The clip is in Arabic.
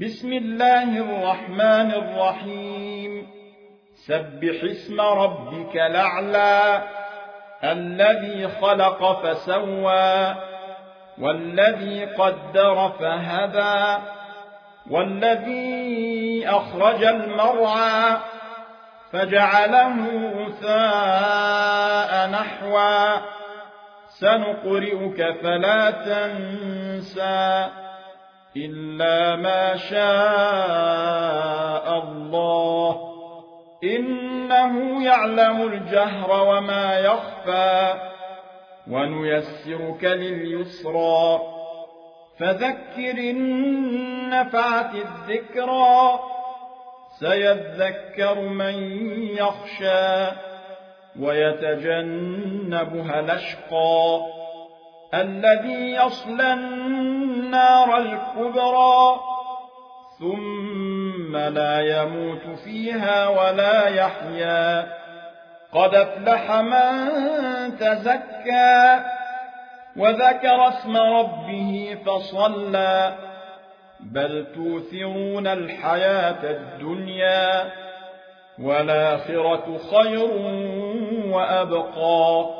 بسم الله الرحمن الرحيم. سبح اسم ربك الأعلى الذي خلق فسوى والذي قدر فهدى والذي أخرج المرعى فجعله غثاء نحوا سنقرئك فلا تنسى. إلا ما شاء الله إنه يعلم الجهر وما يخفى ونيسرك لليسرى فذكر النفعة الذكرى سيذكر من يخشى ويتجنبها الأشقى الذي يصلى النار الكبرى ثم لا يموت فيها ولا يحيا. قد أفلح من تزكى وذكر اسم ربه فصلى. بل توثرون الحياة الدنيا والآخرة خير وأبقى.